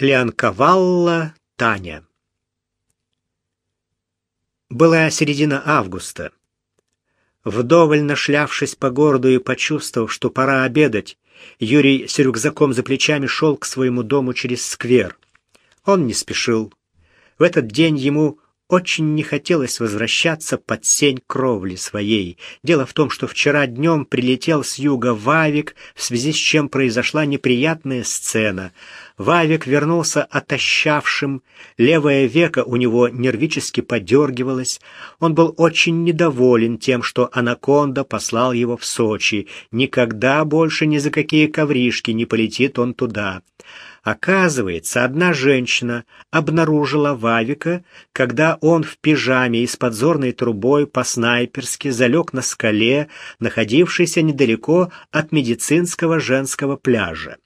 Леонковалла Таня Была середина августа. Вдоволь нашлявшись по городу и почувствовав, что пора обедать, Юрий с рюкзаком за плечами шел к своему дому через сквер. Он не спешил. В этот день ему очень не хотелось возвращаться под сень кровли своей. Дело в том, что вчера днем прилетел с юга Вавик, в связи с чем произошла неприятная сцена. Вавик вернулся отощавшим, левое веко у него нервически подергивалось. Он был очень недоволен тем, что Анаконда послал его в Сочи. Никогда больше ни за какие ковришки не полетит он туда. Оказывается, одна женщина обнаружила Вавика, когда он в пижаме и с подзорной трубой по-снайперски залег на скале, находившейся недалеко от медицинского женского пляжа.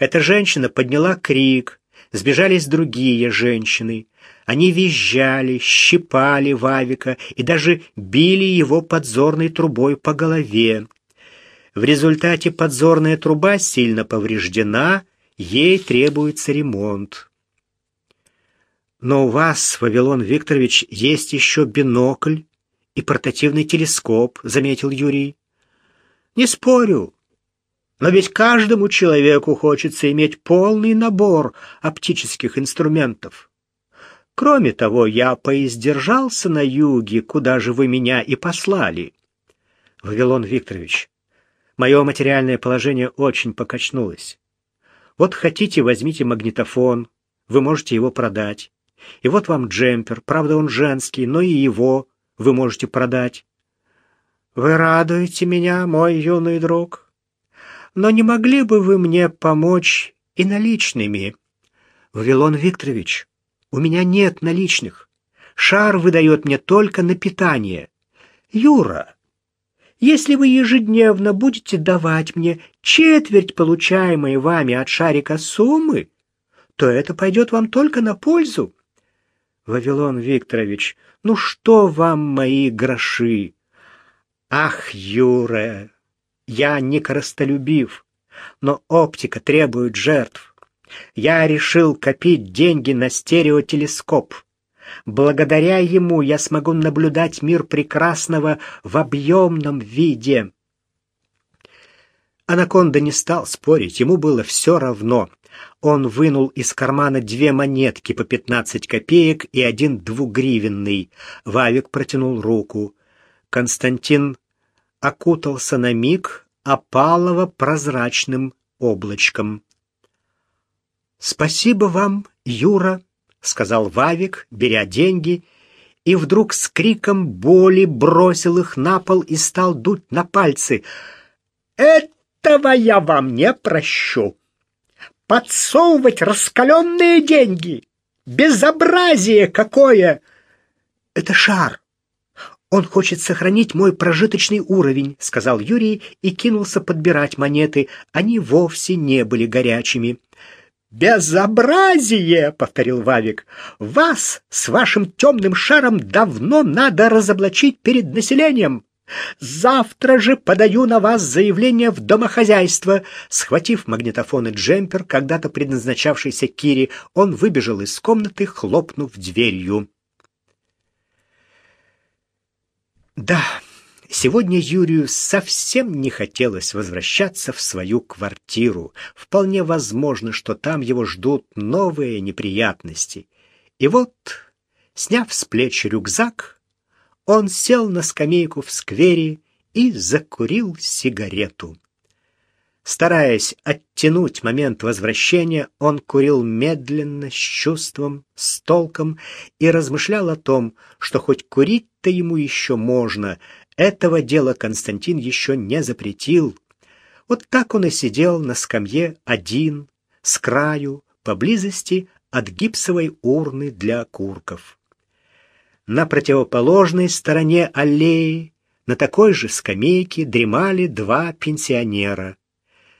Эта женщина подняла крик, сбежались другие женщины. Они визжали, щипали Вавика и даже били его подзорной трубой по голове. В результате подзорная труба сильно повреждена, Ей требуется ремонт. Но у вас, Вавилон Викторович, есть еще бинокль и портативный телескоп, заметил Юрий. Не спорю. Но ведь каждому человеку хочется иметь полный набор оптических инструментов. Кроме того, я поиздержался на юге, куда же вы меня и послали. Вавилон Викторович, мое материальное положение очень покачнулось. Вот хотите, возьмите магнитофон, вы можете его продать. И вот вам джемпер, правда он женский, но и его вы можете продать. Вы радуете меня, мой юный друг. Но не могли бы вы мне помочь и наличными? Вавилон Викторович, у меня нет наличных. Шар выдает мне только на питание. Юра, если вы ежедневно будете давать мне четверть получаемой вами от шарика суммы, то это пойдет вам только на пользу. Вавилон Викторович, ну что вам мои гроши? Ах, Юра, я не коростолюбив, но оптика требует жертв. Я решил копить деньги на стереотелескоп. Благодаря ему я смогу наблюдать мир прекрасного в объемном виде. Анаконда не стал спорить, ему было все равно. Он вынул из кармана две монетки по пятнадцать копеек и один двугривенный. Вавик протянул руку. Константин окутался на миг опалово прозрачным облачком. «Спасибо вам, Юра», — сказал Вавик, беря деньги, и вдруг с криком боли бросил их на пол и стал дуть на пальцы. «Этого я вам не прощу! Подсовывать раскаленные деньги! Безобразие какое!» «Это шар!» «Он хочет сохранить мой прожиточный уровень», — сказал Юрий и кинулся подбирать монеты. Они вовсе не были горячими. «Безобразие!» — повторил Вавик. «Вас с вашим темным шаром давно надо разоблачить перед населением. Завтра же подаю на вас заявление в домохозяйство». Схватив магнитофон и джемпер, когда-то предназначавшийся Кире, он выбежал из комнаты, хлопнув дверью. «Да». Сегодня Юрию совсем не хотелось возвращаться в свою квартиру. Вполне возможно, что там его ждут новые неприятности. И вот, сняв с плеч рюкзак, он сел на скамейку в сквере и закурил сигарету. Стараясь оттянуть момент возвращения, он курил медленно, с чувством, с толком и размышлял о том, что хоть курить-то ему еще можно, этого дела Константин еще не запретил. Вот так он и сидел на скамье один, с краю, поблизости от гипсовой урны для окурков. На противоположной стороне аллеи на такой же скамейке дремали два пенсионера.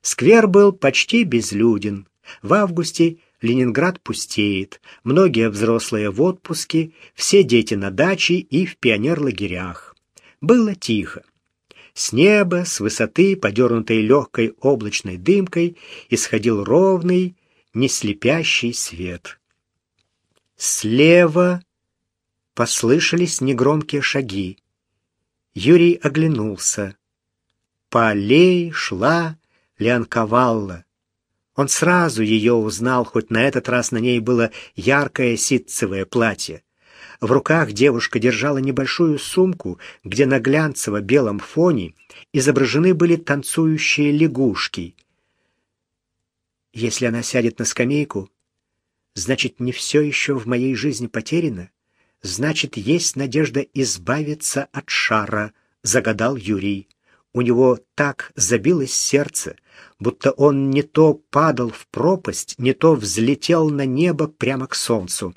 Сквер был почти безлюден. В августе Ленинград пустеет, многие взрослые в отпуске, все дети на даче и в пионерлагерях. Было тихо. С неба, с высоты, подернутой легкой облачной дымкой, исходил ровный, ни слепящий свет. Слева послышались негромкие шаги. Юрий оглянулся. По аллее шла Леонковалла. Он сразу ее узнал, хоть на этот раз на ней было яркое ситцевое платье. В руках девушка держала небольшую сумку, где на глянцево-белом фоне изображены были танцующие лягушки. Если она сядет на скамейку, значит, не все еще в моей жизни потеряно, значит, есть надежда избавиться от шара, загадал Юрий. У него так забилось сердце, будто он не то падал в пропасть, не то взлетел на небо прямо к солнцу.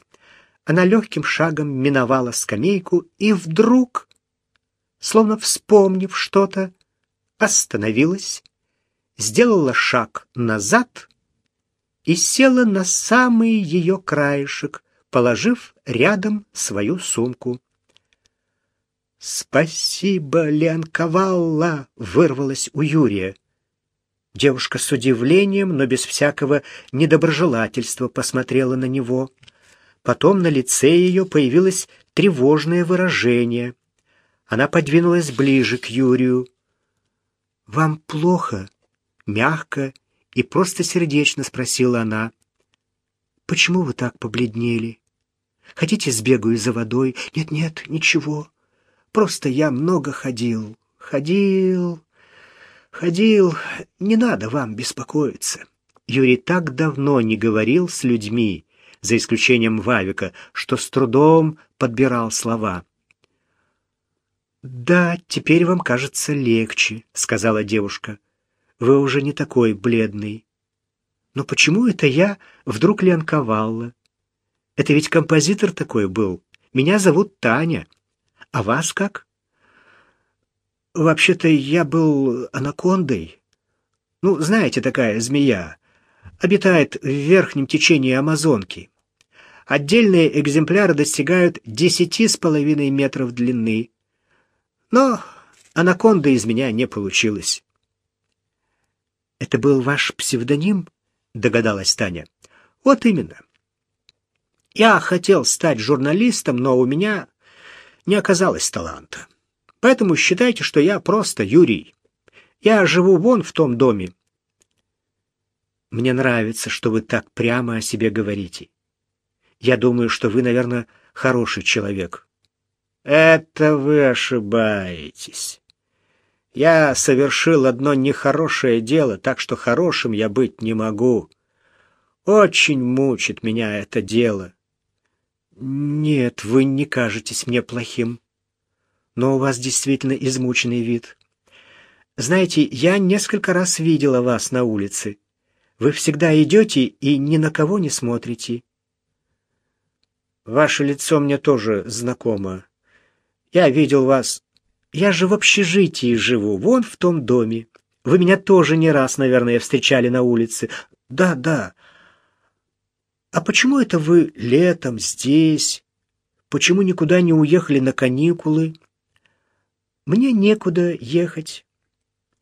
Она легким шагом миновала скамейку и вдруг, словно вспомнив что-то, остановилась, сделала шаг назад и села на самый ее краешек, положив рядом свою сумку. «Спасибо, Ленковалла!» — вырвалась у Юрия. Девушка с удивлением, но без всякого недоброжелательства посмотрела на него. Потом на лице ее появилось тревожное выражение. Она подвинулась ближе к Юрию. «Вам плохо?» — мягко и просто сердечно спросила она. «Почему вы так побледнели? Хотите, сбегаю за водой? Нет-нет, ничего. Просто я много ходил, ходил, ходил. Не надо вам беспокоиться». Юрий так давно не говорил с людьми, за исключением Вавика, что с трудом подбирал слова. «Да, теперь вам кажется легче», — сказала девушка. «Вы уже не такой бледный». «Но почему это я вдруг лянковала? Это ведь композитор такой был. Меня зовут Таня. А вас как?» «Вообще-то я был анакондой. Ну, знаете, такая змея. Обитает в верхнем течении Амазонки. Отдельные экземпляры достигают десяти с половиной метров длины. Но анаконда из меня не получилось. «Это был ваш псевдоним?» — догадалась Таня. «Вот именно. Я хотел стать журналистом, но у меня не оказалось таланта. Поэтому считайте, что я просто Юрий. Я живу вон в том доме». «Мне нравится, что вы так прямо о себе говорите. Я думаю, что вы, наверное, хороший человек. Это вы ошибаетесь. Я совершил одно нехорошее дело, так что хорошим я быть не могу. Очень мучит меня это дело. Нет, вы не кажетесь мне плохим. Но у вас действительно измученный вид. Знаете, я несколько раз видела вас на улице. Вы всегда идете и ни на кого не смотрите. Ваше лицо мне тоже знакомо. Я видел вас. Я же в общежитии живу, вон в том доме. Вы меня тоже не раз, наверное, встречали на улице. Да, да. А почему это вы летом здесь? Почему никуда не уехали на каникулы? Мне некуда ехать.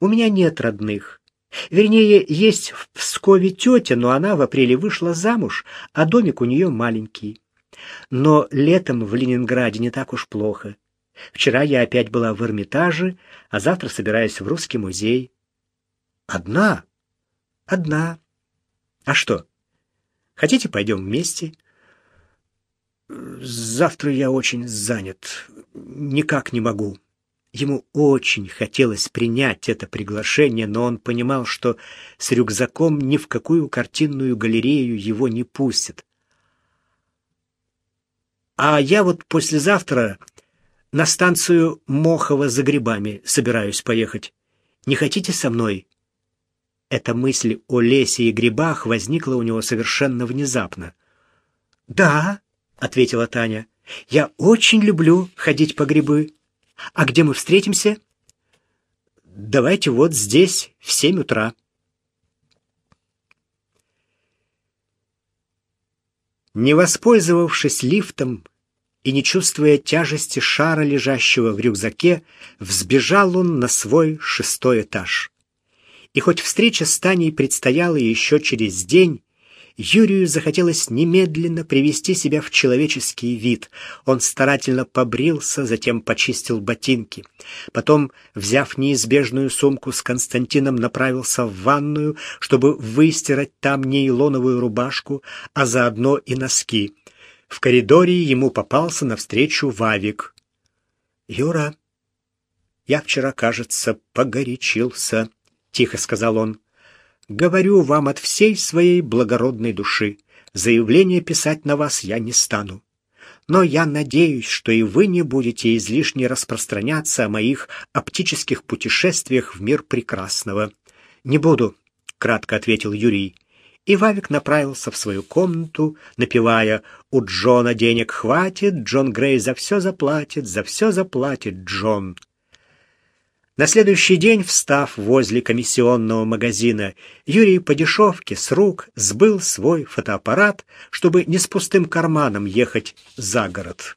У меня нет родных. Вернее, есть в Пскове тетя, но она в апреле вышла замуж, а домик у нее маленький. Но летом в Ленинграде не так уж плохо. Вчера я опять была в Эрмитаже, а завтра собираюсь в Русский музей. Одна? Одна. А что? Хотите, пойдем вместе? Завтра я очень занят. Никак не могу. Ему очень хотелось принять это приглашение, но он понимал, что с рюкзаком ни в какую картинную галерею его не пустят. А я вот послезавтра на станцию Мохова за грибами собираюсь поехать. Не хотите со мной?» Эта мысль о лесе и грибах возникла у него совершенно внезапно. «Да», — ответила Таня, — «я очень люблю ходить по грибы. А где мы встретимся?» «Давайте вот здесь, в семь утра». Не воспользовавшись лифтом, и, не чувствуя тяжести шара, лежащего в рюкзаке, взбежал он на свой шестой этаж. И хоть встреча с Таней предстояла еще через день, Юрию захотелось немедленно привести себя в человеческий вид. Он старательно побрился, затем почистил ботинки. Потом, взяв неизбежную сумку с Константином, направился в ванную, чтобы выстирать там нейлоновую рубашку, а заодно и носки. В коридоре ему попался навстречу Вавик. «Юра, я вчера, кажется, погорячился», — тихо сказал он. Говорю вам от всей своей благородной души. Заявление писать на вас я не стану. Но я надеюсь, что и вы не будете излишне распространяться о моих оптических путешествиях в мир прекрасного. Не буду, кратко ответил Юрий. И Вавик направился в свою комнату, напевая «У Джона денег хватит, Джон Грей за все заплатит, за все заплатит Джон». На следующий день, встав возле комиссионного магазина, Юрий по дешевке с рук сбыл свой фотоаппарат, чтобы не с пустым карманом ехать за город.